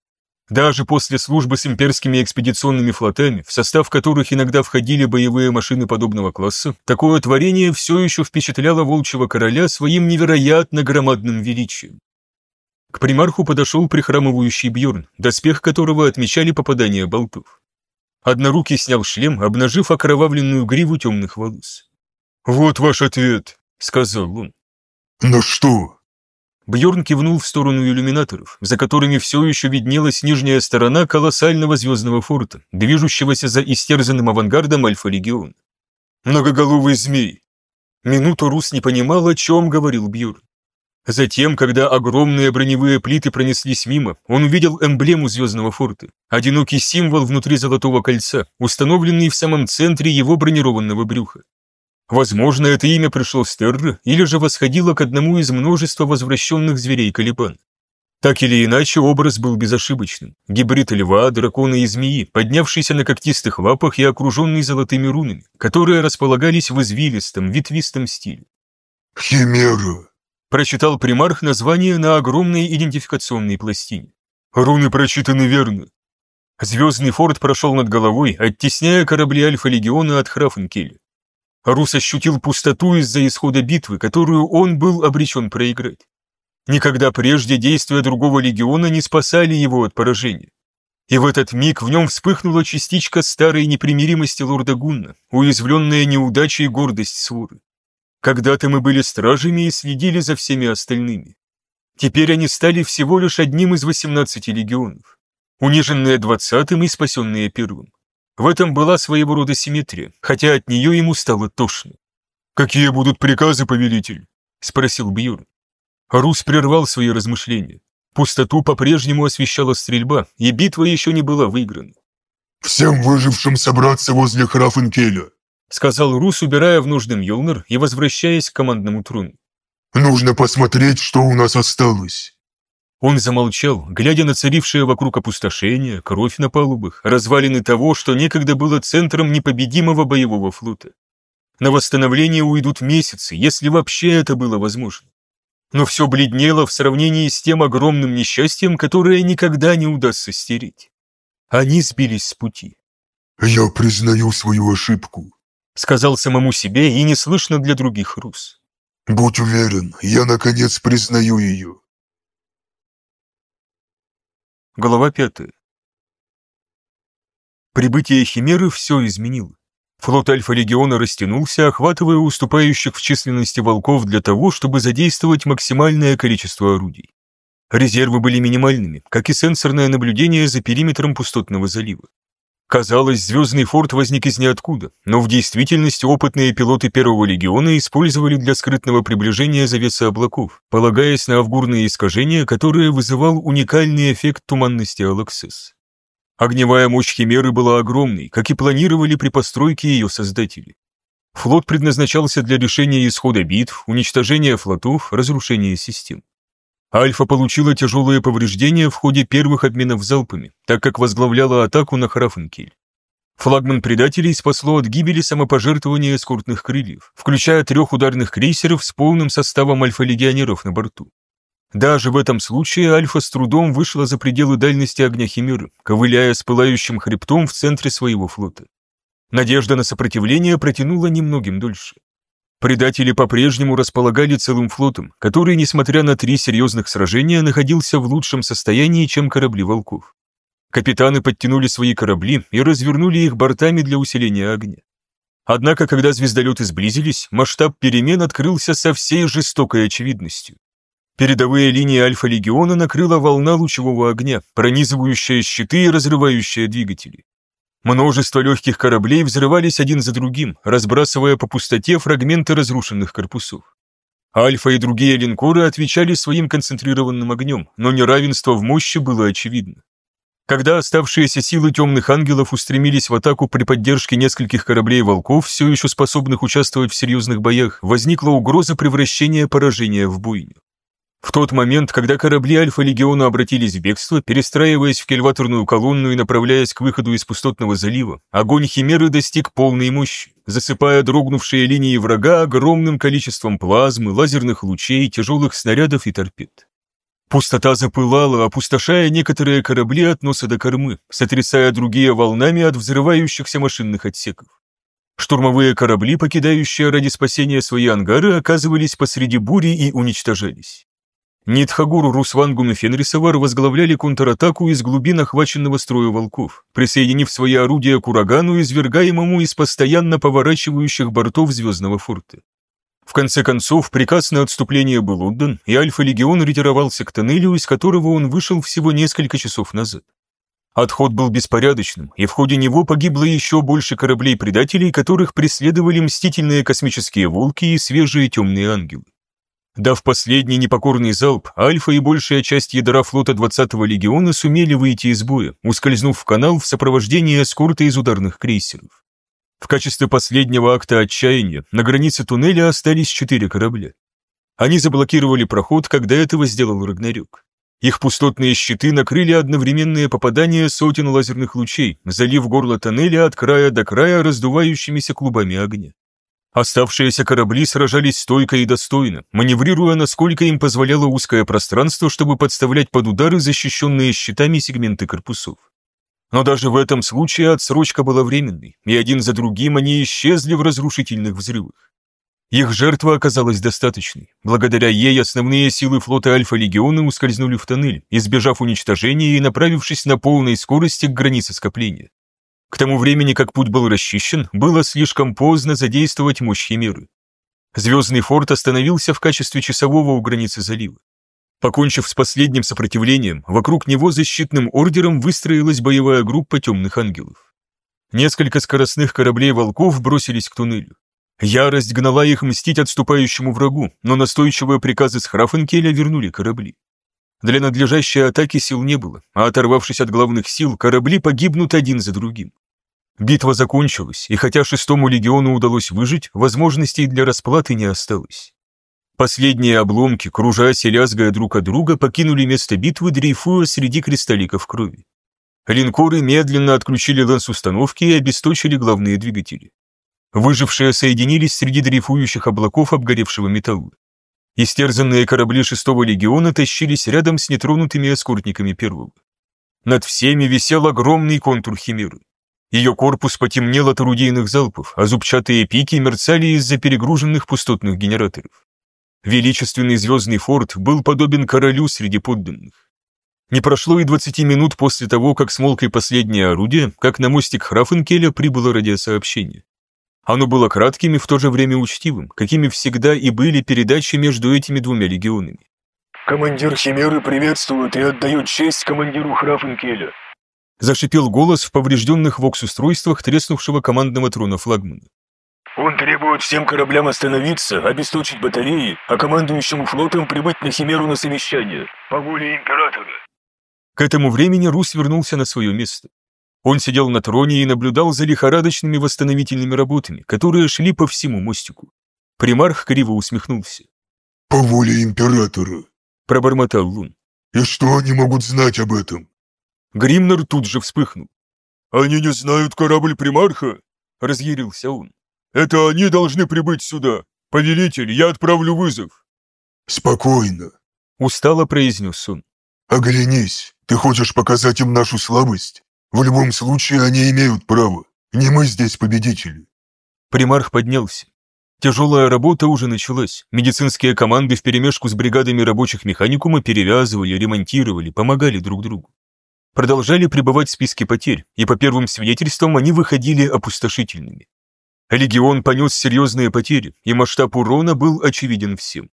Даже после службы с имперскими экспедиционными флотами, в состав которых иногда входили боевые машины подобного класса, такое творение все еще впечатляло волчьего короля своим невероятно громадным величием. К примарху подошел прихрамывающий Бьорн, доспех которого отмечали попадания болтов. Однорукий снял шлем, обнажив окровавленную гриву темных волос. «Вот ваш ответ», — сказал он. «Ну что?» Бьорн кивнул в сторону иллюминаторов, за которыми все еще виднелась нижняя сторона колоссального звездного форта, движущегося за истерзанным авангардом Альфа-региона. Многоголовый змей. Минуту Рус не понимал, о чем говорил Бьорн. Затем, когда огромные броневые плиты пронеслись мимо, он увидел эмблему звездного форта, одинокий символ внутри золотого кольца, установленный в самом центре его бронированного брюха. Возможно, это имя пришло с Терры или же восходило к одному из множества возвращенных зверей Калибан. Так или иначе, образ был безошибочным. Гибрид льва, дракона и змеи, поднявшийся на когтистых лапах и окруженный золотыми рунами, которые располагались в извилистом, ветвистом стиле. «Химера!» – прочитал примарх название на огромной идентификационной пластине. «Руны прочитаны верно». Звездный форт прошел над головой, оттесняя корабли Альфа-легиона от Храфенкеля. Рус ощутил пустоту из-за исхода битвы, которую он был обречен проиграть. Никогда прежде действия другого легиона не спасали его от поражения. И в этот миг в нем вспыхнула частичка старой непримиримости лорда Гунна, уязвленная неудачей гордость Суры. Когда-то мы были стражами и следили за всеми остальными. Теперь они стали всего лишь одним из 18 легионов, униженные двадцатым и спасенные первым. В этом была своего рода симметрия, хотя от нее ему стало тошно. «Какие будут приказы, повелитель?» – спросил Бьюр. Рус прервал свои размышления. Пустоту по-прежнему освещала стрельба, и битва еще не была выиграна. «Всем выжившим собраться возле Храфенкеля», — сказал Рус, убирая в нужный Мьолнер и возвращаясь к командному труну. «Нужно посмотреть, что у нас осталось». Он замолчал, глядя на царившее вокруг опустошение, кровь на палубах, развалины того, что некогда было центром непобедимого боевого флота. На восстановление уйдут месяцы, если вообще это было возможно. Но все бледнело в сравнении с тем огромным несчастьем, которое никогда не удастся стереть. Они сбились с пути. «Я признаю свою ошибку», — сказал самому себе и неслышно для других рус. «Будь уверен, я наконец признаю ее». Глава пятая. Прибытие Химеры все изменило. Флот Альфа-легиона растянулся, охватывая уступающих в численности волков для того, чтобы задействовать максимальное количество орудий. Резервы были минимальными, как и сенсорное наблюдение за периметром пустотного залива. Казалось, звездный форт возник из ниоткуда, но в действительности опытные пилоты Первого легиона использовали для скрытного приближения завесы облаков, полагаясь на авгурные искажения, которые вызывал уникальный эффект туманности Алаксис. Огневая мощь Химеры была огромной, как и планировали при постройке ее создатели. Флот предназначался для решения исхода битв, уничтожения флотов, разрушения систем. Альфа получила тяжелые повреждения в ходе первых обменов залпами, так как возглавляла атаку на Храфенкель. Флагман предателей спасло от гибели самопожертвования эскортных крыльев, включая трех ударных крейсеров с полным составом альфа-легионеров на борту. Даже в этом случае Альфа с трудом вышла за пределы дальности огня Химеры, ковыляя с пылающим хребтом в центре своего флота. Надежда на сопротивление протянула немногим дольше. Предатели по-прежнему располагали целым флотом, который, несмотря на три серьезных сражения, находился в лучшем состоянии, чем корабли волков. Капитаны подтянули свои корабли и развернули их бортами для усиления огня. Однако, когда звездолеты сблизились, масштаб перемен открылся со всей жестокой очевидностью. Передовые линии Альфа-легиона накрыла волна лучевого огня, пронизывающая щиты и разрывающая двигатели. Множество легких кораблей взрывались один за другим, разбрасывая по пустоте фрагменты разрушенных корпусов. Альфа и другие линкоры отвечали своим концентрированным огнем, но неравенство в мощи было очевидно. Когда оставшиеся силы темных ангелов устремились в атаку при поддержке нескольких кораблей волков, все еще способных участвовать в серьезных боях, возникла угроза превращения поражения в буйню. В тот момент, когда корабли Альфа-легиона обратились в бегство, перестраиваясь в кельваторную колонну и направляясь к выходу из пустотного залива, огонь Химеры достиг полной мощи, засыпая дрогнувшие линии врага огромным количеством плазмы, лазерных лучей, тяжелых снарядов и торпед. Пустота запылала, опустошая некоторые корабли от носа до кормы, сотрясая другие волнами от взрывающихся машинных отсеков. Штурмовые корабли, покидающие ради спасения свои ангары, оказывались посреди бури и уничтожались. Нитхагуру, Русвангум и Фенрисовар возглавляли контратаку из глубин охваченного строя волков, присоединив свои орудия к урагану, извергаемому из постоянно поворачивающих бортов Звездного форта. В конце концов, приказ на отступление был отдан, и Альфа-легион ретировался к тоннелю, из которого он вышел всего несколько часов назад. Отход был беспорядочным, и в ходе него погибло еще больше кораблей-предателей, которых преследовали мстительные космические волки и свежие темные ангелы. Дав последний непокорный залп, Альфа и большая часть ядра флота 20-го легиона сумели выйти из боя, ускользнув в канал в сопровождении эскорта из ударных крейсеров. В качестве последнего акта отчаяния на границе туннеля остались четыре корабля. Они заблокировали проход, когда этого сделал Рагнарёк. Их пустотные щиты накрыли одновременные попадания сотен лазерных лучей, залив горло тоннеля от края до края раздувающимися клубами огня. Оставшиеся корабли сражались стойко и достойно, маневрируя, насколько им позволяло узкое пространство, чтобы подставлять под удары защищенные щитами сегменты корпусов. Но даже в этом случае отсрочка была временной, и один за другим они исчезли в разрушительных взрывах. Их жертва оказалась достаточной. Благодаря ей основные силы флота Альфа-Легиона ускользнули в тоннель, избежав уничтожения и направившись на полной скорости к границе скопления. К тому времени, как путь был расчищен, было слишком поздно задействовать мощь Химеры. Звездный форт остановился в качестве часового у границы залива. Покончив с последним сопротивлением, вокруг него защитным ордером выстроилась боевая группа темных ангелов. Несколько скоростных кораблей волков бросились к туннелю. Ярость гнала их мстить отступающему врагу, но настойчивые приказы с Храфенкеля вернули корабли. Для надлежащей атаки сил не было, а оторвавшись от главных сил, корабли погибнут один за другим. Битва закончилась, и хотя шестому легиону удалось выжить, возможностей для расплаты не осталось. Последние обломки, кружась и лязгая друг от друга, покинули место битвы, дрейфуя среди кристалликов крови. Линкоры медленно отключили ланс-установки и обесточили главные двигатели. Выжившие соединились среди дрейфующих облаков обгоревшего металла. Истерзанные корабли шестого легиона тащились рядом с нетронутыми эскортниками первого. Над всеми висел огромный контур химеры. Ее корпус потемнел от орудийных залпов, а зубчатые пики мерцали из-за перегруженных пустотных генераторов. Величественный звездный форт был подобен королю среди подданных. Не прошло и 20 минут после того, как смолкли последнее орудие, как на мостик Храфенкеля прибыло радиосообщение. Оно было кратким и в то же время учтивым, какими всегда и были передачи между этими двумя легионами. «Командир Химеры приветствует и отдает честь командиру Храфенкеля», зашипел голос в поврежденных вокс-устройствах треснувшего командного трона флагмана. «Он требует всем кораблям остановиться, обесточить батареи, а командующему флотом прибыть на Химеру на совещание, по воле Императора». К этому времени Рус вернулся на свое место. Он сидел на троне и наблюдал за лихорадочными восстановительными работами, которые шли по всему мостику. Примарх криво усмехнулся. «По воле Императора», — пробормотал Лун. «И что они могут знать об этом?» Гримнер тут же вспыхнул. «Они не знают корабль Примарха?» — разъярился он. «Это они должны прибыть сюда. Повелитель, я отправлю вызов». «Спокойно», — устало произнес он. «Оглянись, ты хочешь показать им нашу слабость? В любом случае они имеют право. Не мы здесь победители». Примарх поднялся. Тяжелая работа уже началась. Медицинские команды вперемешку с бригадами рабочих механикума перевязывали, ремонтировали, помогали друг другу. Продолжали пребывать списки потерь, и по первым свидетельствам они выходили опустошительными. Легион понес серьезные потери, и масштаб урона был очевиден всем.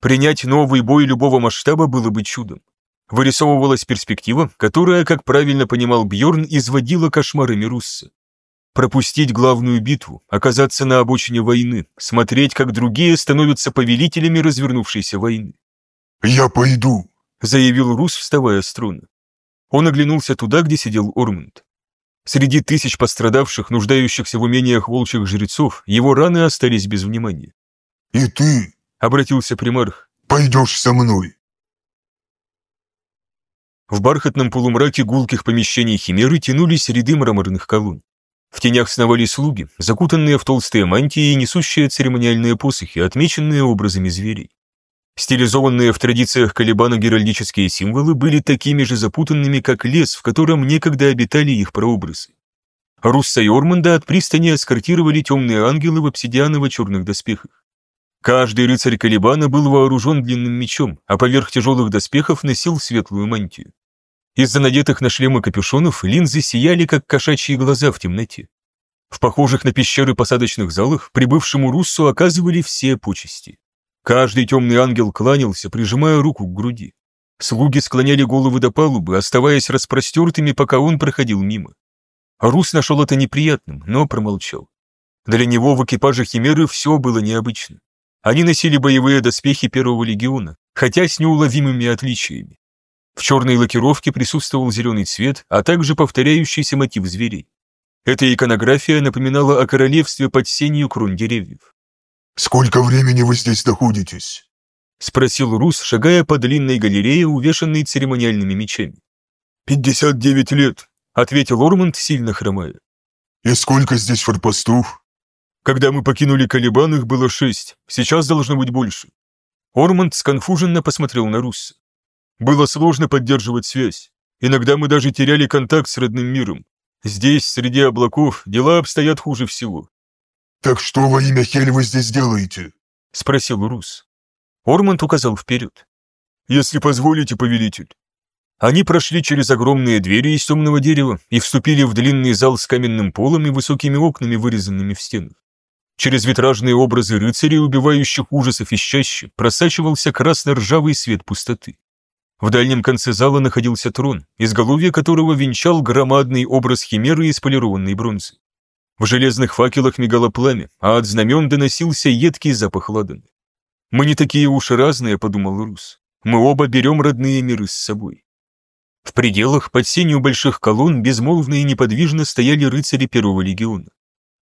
Принять новый бой любого масштаба было бы чудом. Вырисовывалась перспектива, которая, как правильно понимал Бьорн, изводила кошмарами Русса. Пропустить главную битву, оказаться на обочине войны, смотреть, как другие становятся повелителями развернувшейся войны. «Я пойду», — заявил Рус, вставая с трона. Он оглянулся туда, где сидел Ормунд. Среди тысяч пострадавших, нуждающихся в умениях волчьих жрецов, его раны остались без внимания. «И ты», — обратился примарх, — «пойдешь со мной». В бархатном полумраке гулких помещений Химеры тянулись ряды мраморных колонн. В тенях сновали слуги, закутанные в толстые мантии и несущие церемониальные посохи, отмеченные образами зверей. Стилизованные в традициях Калибана геральдические символы были такими же запутанными, как лес, в котором некогда обитали их прообразы. Русса и Орманда от пристани эскортировали темные ангелы в обсидианово-черных доспехах. Каждый рыцарь Калибана был вооружен длинным мечом, а поверх тяжелых доспехов носил светлую мантию. Из-за надетых на шлемы капюшонов линзы сияли, как кошачьи глаза в темноте. В похожих на пещеры посадочных залах прибывшему Руссу оказывали все почести. Каждый темный ангел кланялся, прижимая руку к груди. Слуги склоняли головы до палубы, оставаясь распростертыми, пока он проходил мимо. Рус нашел это неприятным, но промолчал. Для него в экипаже Химеры все было необычно. Они носили боевые доспехи первого легиона, хотя с неуловимыми отличиями. В черной лакировке присутствовал зеленый цвет, а также повторяющийся мотив зверей. Эта иконография напоминала о королевстве под сенью крон деревьев. «Сколько времени вы здесь находитесь?» — спросил Рус, шагая по длинной галерее, увешанной церемониальными мечами. «Пятьдесят девять лет», — ответил Ормонд, сильно хромая. «И сколько здесь форпостов?» Когда мы покинули Калибан, их было шесть. Сейчас должно быть больше. Ормонд сконфуженно посмотрел на Русса. Было сложно поддерживать связь. Иногда мы даже теряли контакт с родным миром. Здесь, среди облаков, дела обстоят хуже всего. «Так что во имя Хель вы здесь делаете?» — спросил Рус. Ормонд указал вперед. «Если позволите, повелитель». Они прошли через огромные двери из темного дерева и вступили в длинный зал с каменным полом и высокими окнами, вырезанными в стенах. Через витражные образы рыцарей, убивающих ужасов и счастья, просачивался красно-ржавый свет пустоты. В дальнем конце зала находился трон, изголовье которого венчал громадный образ химеры из полированной бронзы. В железных факелах мигало пламя, а от знамен доносился едкий запах ладана. «Мы не такие уж разные», — подумал Рус. «Мы оба берем родные миры с собой». В пределах, под сенью больших колонн, безмолвно и неподвижно стояли рыцари Первого легиона.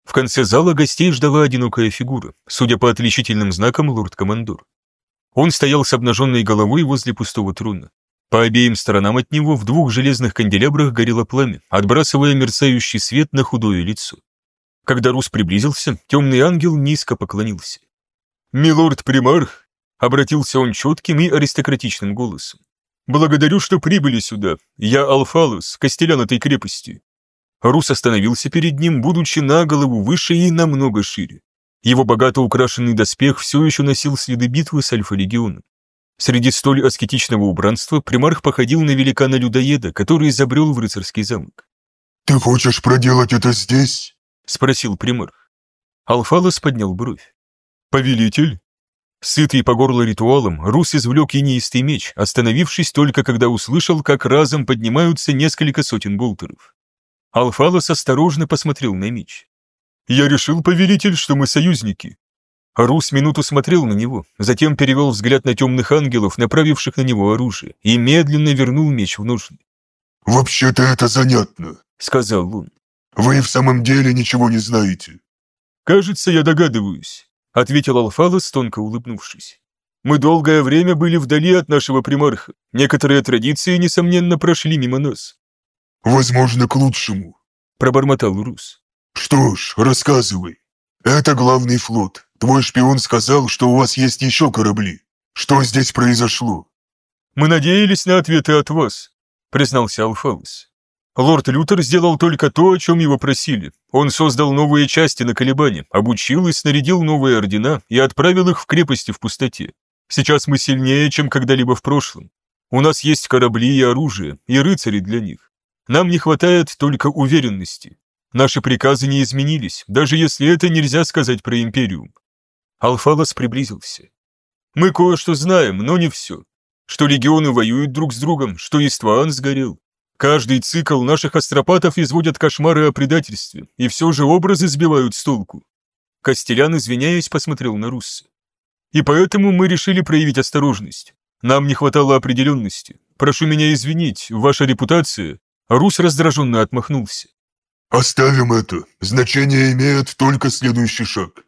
В конце зала гостей ждала одинокая фигура, судя по отличительным знакам лорд-командор. Он стоял с обнаженной головой возле пустого трона. По обеим сторонам от него в двух железных канделябрах горело пламя, отбрасывая мерцающий свет на худое лицо. Когда Рус приблизился, темный ангел низко поклонился. «Милорд Примарх!» Обратился он четким и аристократичным голосом. «Благодарю, что прибыли сюда. Я Алфалус, костелян этой крепости». Рус остановился перед ним, будучи на голову выше и намного шире. Его богато украшенный доспех все еще носил следы битвы с Альфа-легионом. Среди столь аскетичного убранства примарх походил на великана-людоеда, который изобрел в рыцарский замок. «Ты хочешь проделать это здесь?» — спросил примарх. Алфалос поднял бровь. «Повелитель?» Сытый по горло ритуалом, Рус извлек инеистый меч, остановившись только когда услышал, как разом поднимаются несколько сотен болтеров. Алфалос осторожно посмотрел на меч. «Я решил, повелитель, что мы союзники». Рус минуту смотрел на него, затем перевел взгляд на темных ангелов, направивших на него оружие, и медленно вернул меч в ножны. «Вообще-то это занятно», — сказал он. «Вы в самом деле ничего не знаете». «Кажется, я догадываюсь», — ответил Алфалос, тонко улыбнувшись. «Мы долгое время были вдали от нашего примарха. Некоторые традиции, несомненно, прошли мимо нас». «Возможно, к лучшему», — пробормотал Рус. «Что ж, рассказывай. Это главный флот. Твой шпион сказал, что у вас есть еще корабли. Что здесь произошло?» «Мы надеялись на ответы от вас», — признался Алфалос. Лорд Лютер сделал только то, о чем его просили. Он создал новые части на колебания, обучил и снарядил новые ордена и отправил их в крепости в пустоте. Сейчас мы сильнее, чем когда-либо в прошлом. У нас есть корабли и оружие, и рыцари для них. Нам не хватает только уверенности. Наши приказы не изменились, даже если это нельзя сказать про Империум. Алфалос приблизился. Мы кое-что знаем, но не все. Что легионы воюют друг с другом, что Истваан сгорел, Каждый цикл наших астропатов изводят кошмары о предательстве, и все же образы сбивают с толку. Костелян, извиняясь, посмотрел на Русса. И поэтому мы решили проявить осторожность. Нам не хватало определенности. Прошу меня извинить, ваша репутация...» Рус раздраженно отмахнулся. «Оставим это. Значение имеет только следующий шаг».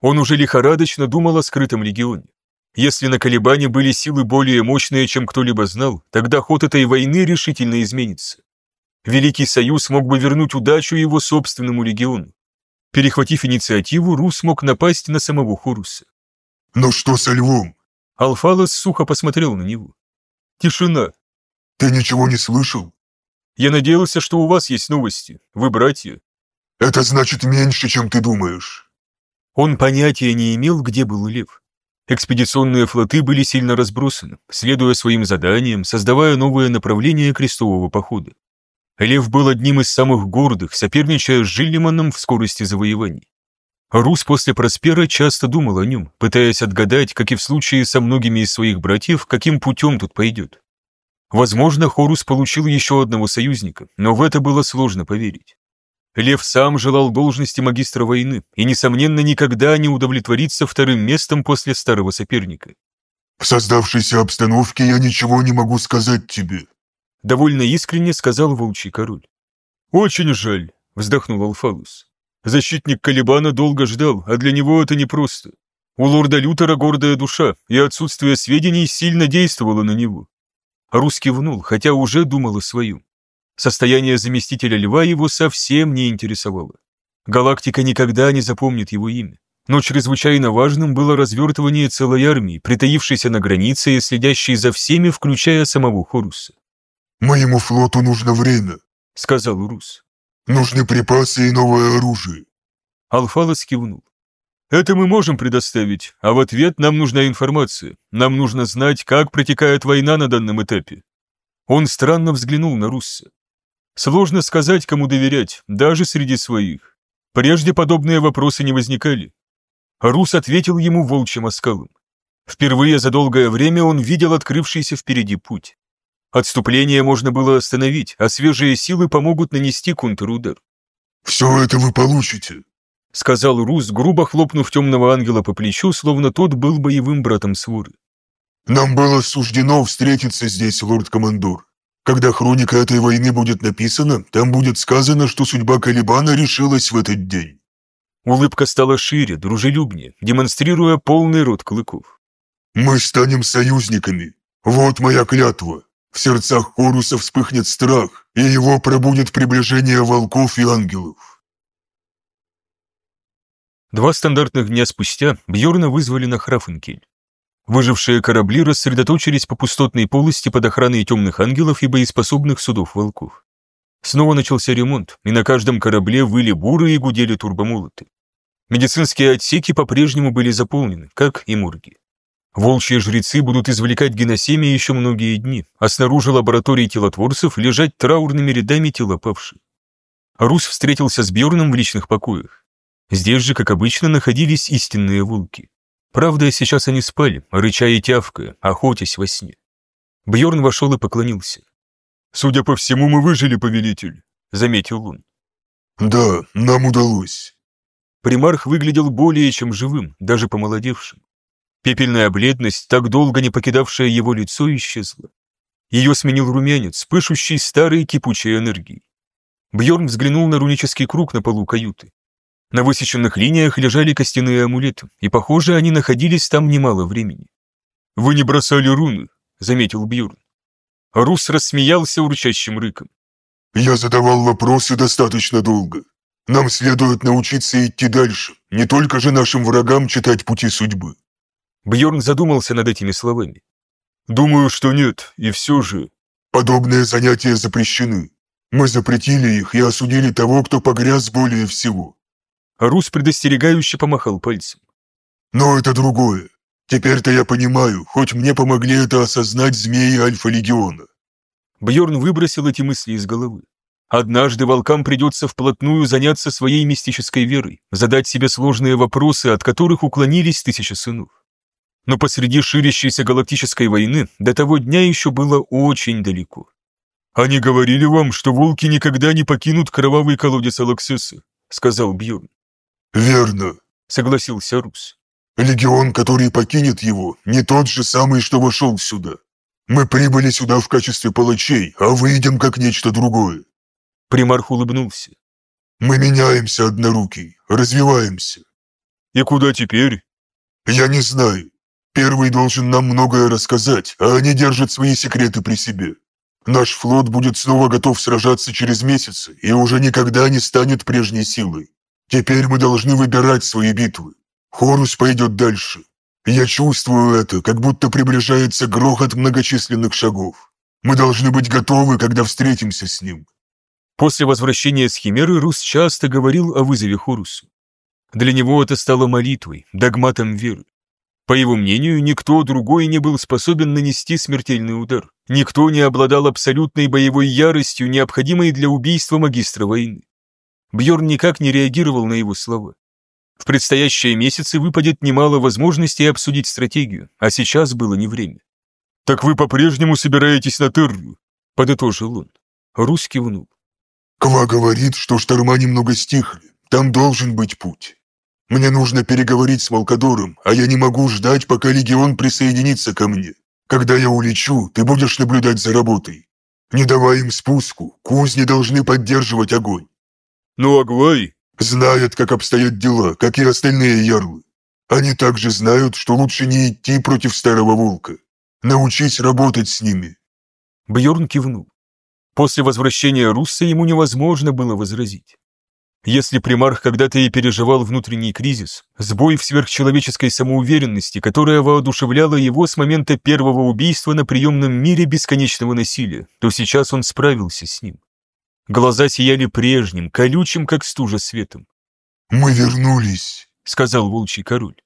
Он уже лихорадочно думал о скрытом легионе. Если на колебания были силы более мощные, чем кто-либо знал, тогда ход этой войны решительно изменится. Великий Союз мог бы вернуть удачу его собственному легиону. Перехватив инициативу, Рус мог напасть на самого Хоруса. «Но что со львом?» Алфалос сухо посмотрел на него. «Тишина». «Ты ничего не слышал?» «Я надеялся, что у вас есть новости. Вы братья». «Это значит меньше, чем ты думаешь». Он понятия не имел, где был лев. Экспедиционные флоты были сильно разбросаны, следуя своим заданиям, создавая новые направления крестового похода. Лев был одним из самых гордых, соперничая с Жиллиманом в скорости завоеваний. Рус после Проспера часто думал о нем, пытаясь отгадать, как и в случае со многими из своих братьев, каким путем тут пойдет. Возможно, Хорус получил еще одного союзника, но в это было сложно поверить. Лев сам желал должности магистра войны и, несомненно, никогда не удовлетворится вторым местом после старого соперника. «В создавшейся обстановке я ничего не могу сказать тебе», довольно искренне сказал волчий король. «Очень жаль», — вздохнул Алфалус. «Защитник Калибана долго ждал, а для него это непросто. У лорда Лютера гордая душа, и отсутствие сведений сильно действовало на него». Рус кивнул, хотя уже думал о своем. Состояние заместителя льва его совсем не интересовало. Галактика никогда не запомнит его имя. Но чрезвычайно важным было развертывание целой армии, притаившейся на границе и следящей за всеми, включая самого Хоруса. «Моему флоту нужно время», — сказал Урус. «Нужны припасы и новое оружие». Алфалос кивнул. «Это мы можем предоставить, а в ответ нам нужна информация. Нам нужно знать, как протекает война на данном этапе». Он странно взглянул на Русса. Сложно сказать, кому доверять, даже среди своих. Прежде подобные вопросы не возникали. Рус ответил ему волчьим оскалом. Впервые за долгое время он видел открывшийся впереди путь. Отступление можно было остановить, а свежие силы помогут нанести контрудар. «Все это вы получите», — сказал Рус, грубо хлопнув темного ангела по плечу, словно тот был боевым братом Своры. «Нам было суждено встретиться здесь, лорд-командор. Когда хроника этой войны будет написана, там будет сказано, что судьба Калибана решилась в этот день». Улыбка стала шире, дружелюбнее, демонстрируя полный рот клыков. «Мы станем союзниками. Вот моя клятва. В сердцах Хоруса вспыхнет страх, и его пробудет приближение волков и ангелов». Два стандартных дня спустя Бьорна вызвали на Храфенкель. Выжившие корабли рассредоточились по пустотной полости под охраной темных ангелов и боеспособных судов-волков. Снова начался ремонт, и на каждом корабле выли буры и гудели турбомолоты. Медицинские отсеки по-прежнему были заполнены, как и морги. Волчьи жрецы будут извлекать геносемя еще многие дни, а снаружи лаборатории телотворцев лежать траурными рядами тела павших. Рус встретился с Бьорном в личных покоях. Здесь же, как обычно, находились истинные волки. Правда, сейчас они спали, рыча и тявкая, охотясь во сне. Бьорн вошел и поклонился. «Судя по всему, мы выжили, повелитель», — заметил он. «Да, нам удалось». Примарх выглядел более чем живым, даже помолодевшим. Пепельная бледность, так долго не покидавшая его лицо, исчезла. Ее сменил румянец, пышущий старой кипучей энергией. Бьорн взглянул на рунический круг на полу каюты. На высеченных линиях лежали костяные амулеты, и, похоже, они находились там немало времени. «Вы не бросали руны», — заметил Бьорн. Рус рассмеялся урчащим рыком. «Я задавал вопросы достаточно долго. Нам следует научиться идти дальше, не только же нашим врагам читать пути судьбы». Бьорн задумался над этими словами. «Думаю, что нет, и все же...» «Подобные занятия запрещены. Мы запретили их и осудили того, кто погряз более всего. Рус предостерегающе помахал пальцем. «Но это другое. Теперь-то я понимаю, хоть мне помогли это осознать змеи Альфа-Легиона». Бьорн выбросил эти мысли из головы. Однажды волкам придется вплотную заняться своей мистической верой, задать себе сложные вопросы, от которых уклонились тысячи сынов. Но посреди ширящейся галактической войны до того дня еще было очень далеко. «Они говорили вам, что волки никогда не покинут кровавый колодец Алаксеса», — сказал Бьорн. «Верно», — согласился Рус. «Легион, который покинет его, не тот же самый, что вошел сюда. Мы прибыли сюда в качестве палачей, а выйдем как нечто другое». Примарх улыбнулся. «Мы меняемся, однорукий, развиваемся». «И куда теперь?» «Я не знаю. Первый должен нам многое рассказать, а они держат свои секреты при себе. Наш флот будет снова готов сражаться через месяцы и уже никогда не станет прежней силой. Теперь мы должны выбирать свои битвы. Хорус пойдет дальше. Я чувствую это, как будто приближается грохот многочисленных шагов. Мы должны быть готовы, когда встретимся с ним. После возвращения с Химеры Рус часто говорил о вызове Хорусу. Для него это стало молитвой, догматом веры. По его мнению, никто другой не был способен нанести смертельный удар. Никто не обладал абсолютной боевой яростью, необходимой для убийства магистра войны. Бьорн никак не реагировал на его слова. В предстоящие месяцы выпадет немало возможностей обсудить стратегию, а сейчас было не время. «Так вы по-прежнему собираетесь на Терру?» — подытожил он. Рус кивнул. «Ква говорит, что шторма немного стихли. Там должен быть путь. Мне нужно переговорить с Волкодором, а я не могу ждать, пока Легион присоединится ко мне. Когда я улечу, ты будешь наблюдать за работой. Не давай им спуску, кузни должны поддерживать огонь. Ну, Агвай знает, как обстоят дела, как и остальные ярлы. Они также знают, что лучше не идти против старого волка. Научись работать с ними. Бьорн кивнул. После возвращения Русса ему невозможно было возразить. Если примарх когда-то и переживал внутренний кризис, сбой в сверхчеловеческой самоуверенности, которая воодушевляла его с момента первого убийства на приемном мире бесконечного насилия, то сейчас он справился с ним. Глаза сияли прежним, колючим, как стужа светом. «Мы вернулись», — сказал волчий король.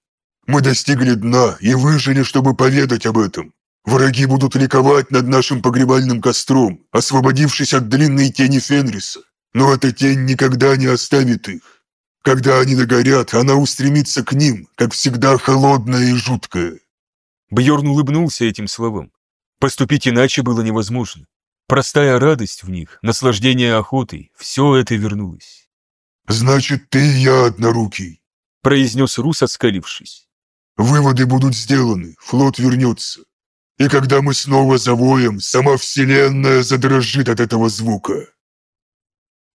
«Мы достигли дна и выжили, чтобы поведать об этом. Враги будут ликовать над нашим погребальным костром, освободившись от длинной тени Фенриса. Но эта тень никогда не оставит их. Когда они догорят, она устремится к ним, как всегда холодная и жуткая». Бьорн улыбнулся этим словам. Поступить иначе было невозможно. Простая радость в них, наслаждение охотой, все это вернулось. «Значит, ты и я однорукий», — произнес Рус, оскалившись. «Выводы будут сделаны, флот вернется. И когда мы снова завоем, сама Вселенная задрожит от этого звука».